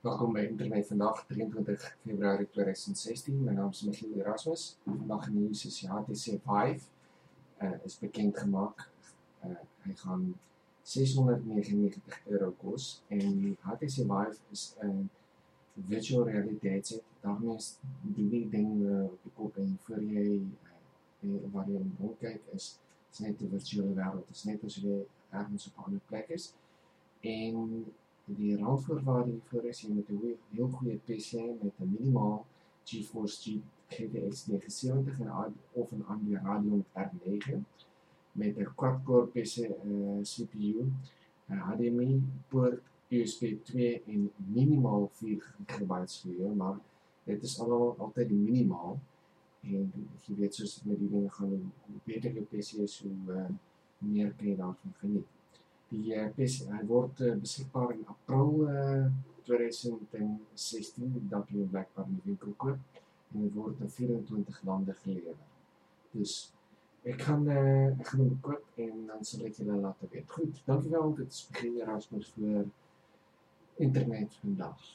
Welkom by Internet vandag 23 Februarie 2016. My naam is Michiel Erasmus. Vandag in die nuus is HTC Vive uh, is bekend gemaak. Uh, hy gaan 699 euro kos en HTC Vive is 'n virtual reality headset. Daarmee is die ding uh, op die kop en voor jy uh, waar jy rondkyk is, is net 'n virtuele wêreld. Dit is net asof jy ergens op 'n ander plek is. En die randvoorwaarde hiervoor is jy moet 'n heel goeie PC met 'n minimaal GeForce GTX 970 en of 'n AMD Radeon R9 met 'n quad-core PC uh, CPU, 'n HDMI poort, USB 2 en minimaal 4 GB RAM, maar dit is almal altyd die minimaal. En jy weet soos met die dinge gaan hoe beter jou PC is, hoe uh, meer kan jy daarvan geniet die uh, PES, hy word uh, beskikbaar in April uh, 2016 dan jy blijkbaar in die winkel koop en dit word in 24 lande gelewer. Dus ek gaan uh, ek koop en dan sal ek julle laat weet. Goed, dankjewel. Dit is begin Erasmus vir internet vandag.